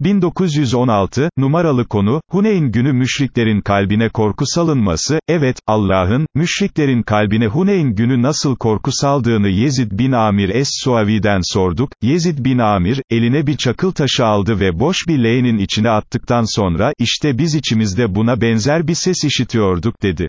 1916, numaralı konu, Huneyn günü müşriklerin kalbine korku salınması, evet, Allah'ın, müşriklerin kalbine Huneyn günü nasıl korku saldığını Yezid bin Amir Es-Suavi'den sorduk, Yezid bin Amir, eline bir çakıl taşı aldı ve boş bir leğenin içine attıktan sonra, işte biz içimizde buna benzer bir ses işitiyorduk dedi.